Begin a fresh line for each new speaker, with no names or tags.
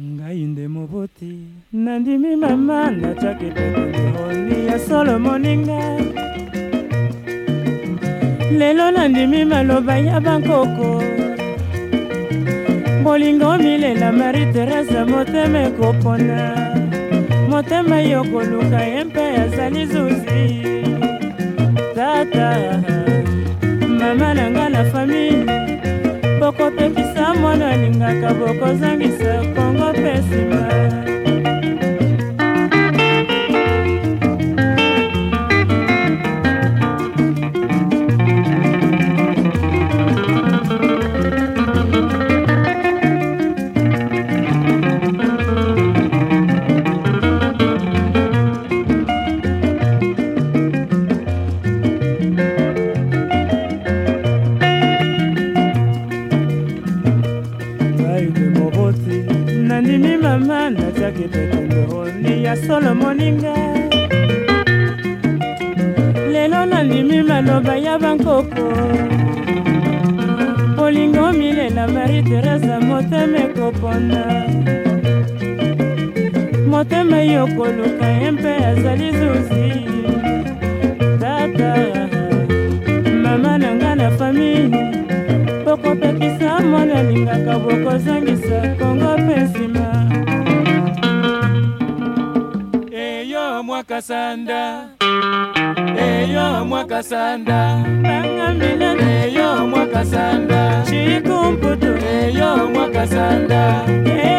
ngai nde mobuti nandimi mama natiaki tekooni ya solo moninga lelo nandimi maloba ya bankoko bolingo milela marie terese motema ekopona motema yo koluka ye mpe azali zuzi tata mama na nga na fami bokopekisa mwana alingaka bokozangisa Ay, de moroti ndimi mama natiaki petendero ni ya solo moninga lelo nandimi maloba ya bankoko olingo milela marie teresa motema ekoponda motema yokoluka ye mpe azali zuzi tata mama na nga na famille okopekisa mwana alingaka bokozangisa kongo mpe nsima eyo mwaka mwakasanda
eyo mwaka mwakasanda bangambila eyo mwaka mwakasanda chikumputu eyo mwakasanda eyo